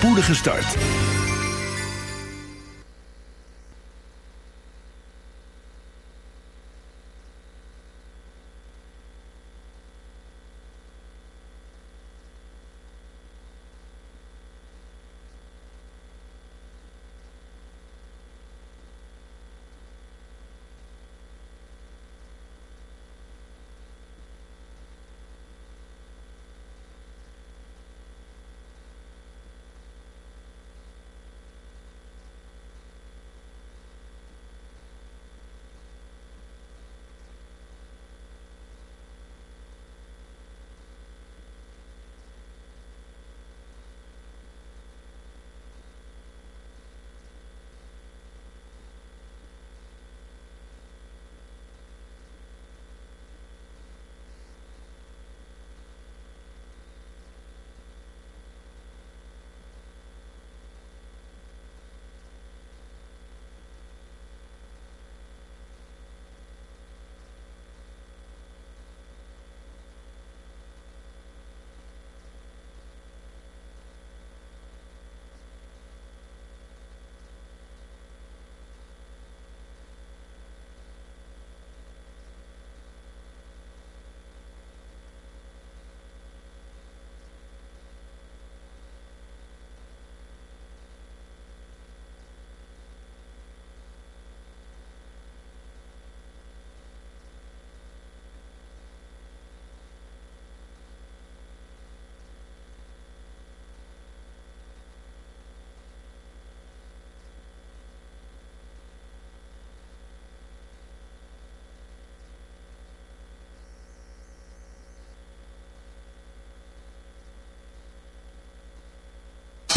spoedige start.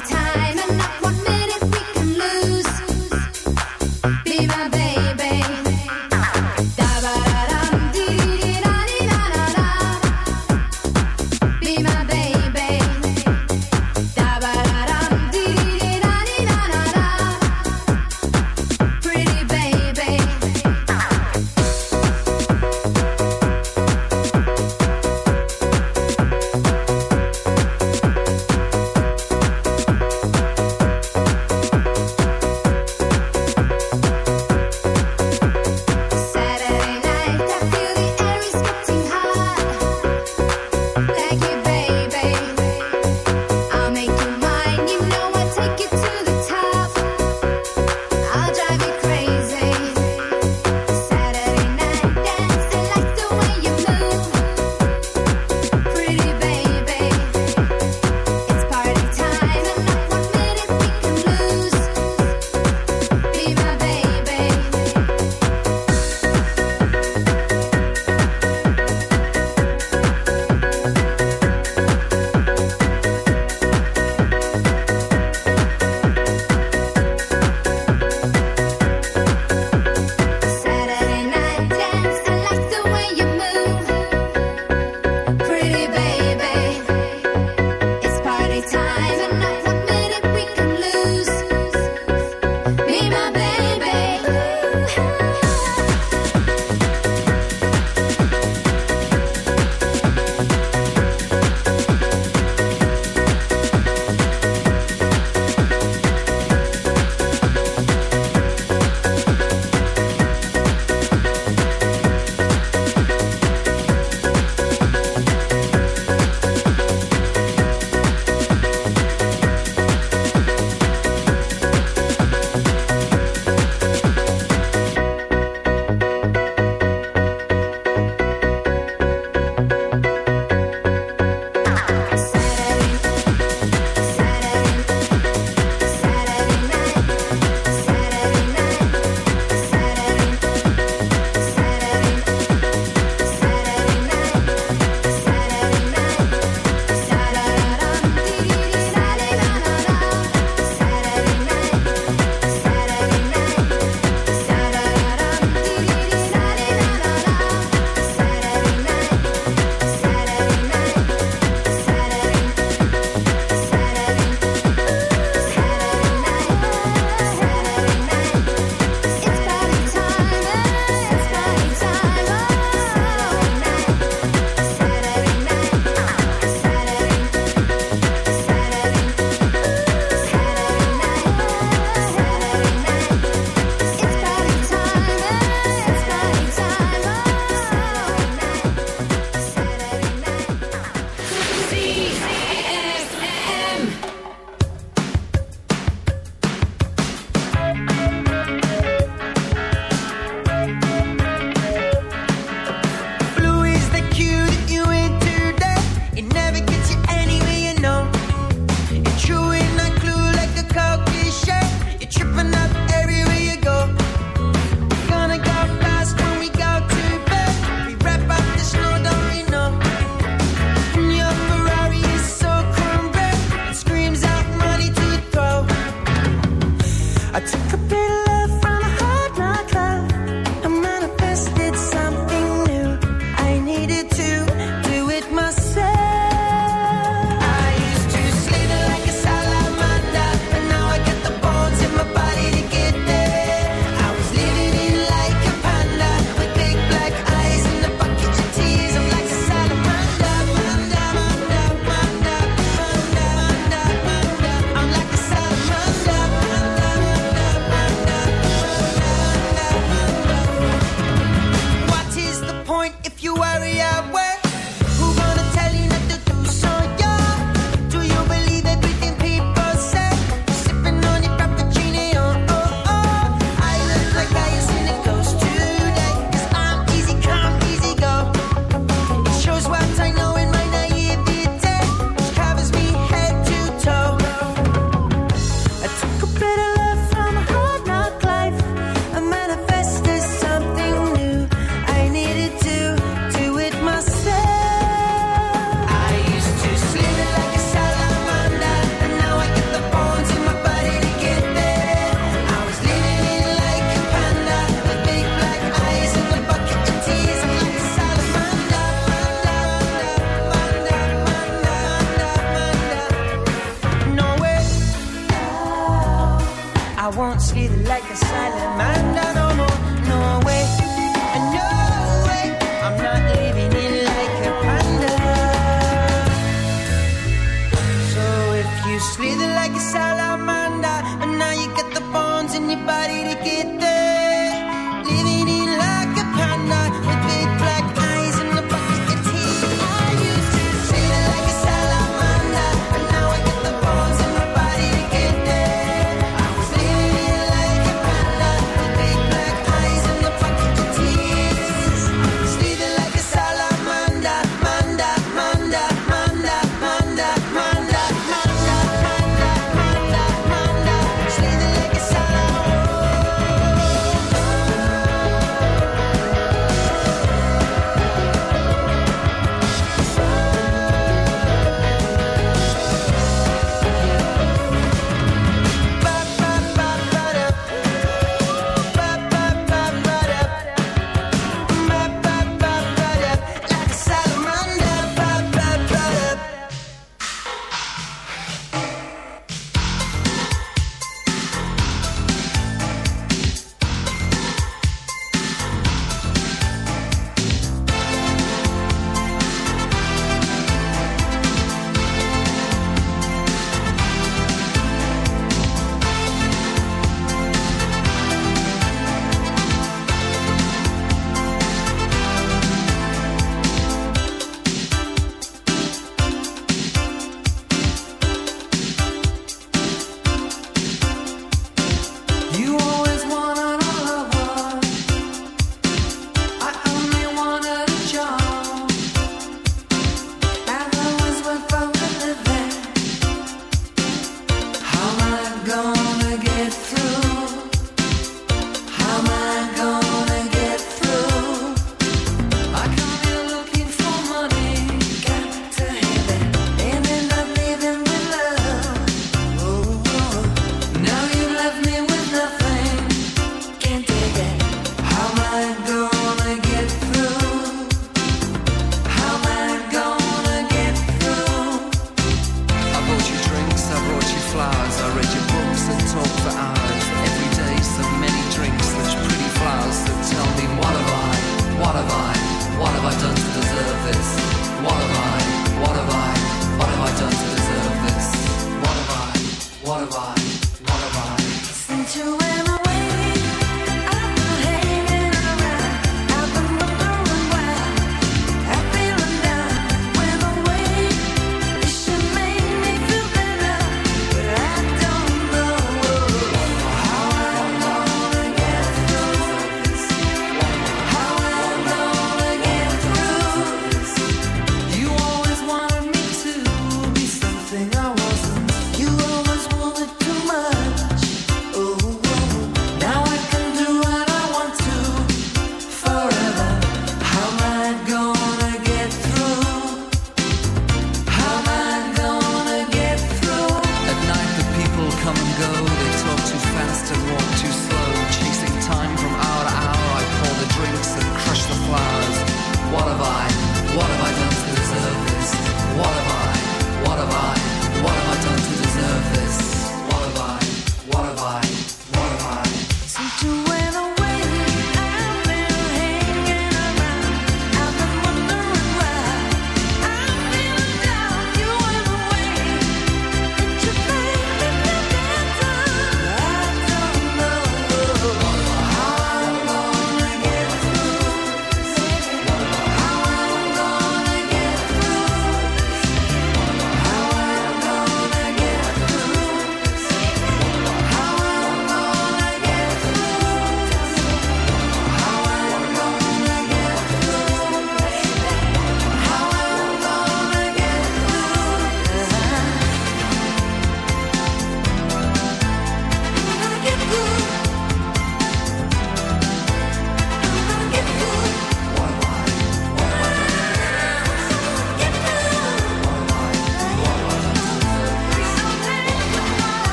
time.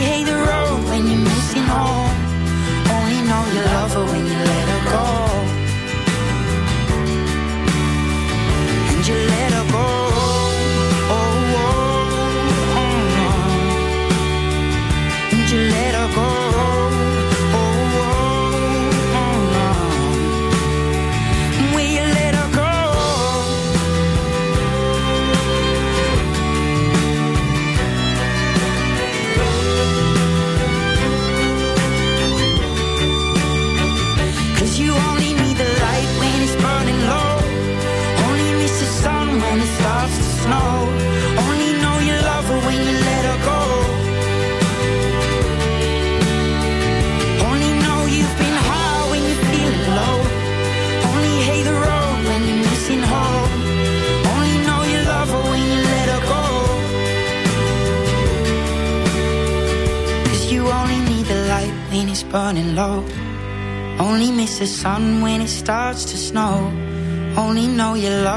Hate the road when you're missing home. Only know you love her when you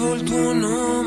volto no.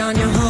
On your home.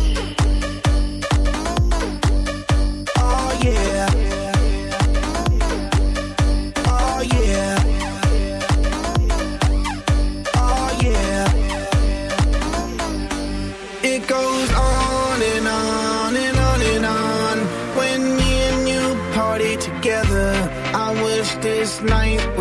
Wish night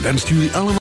3FM wenst jullie allemaal...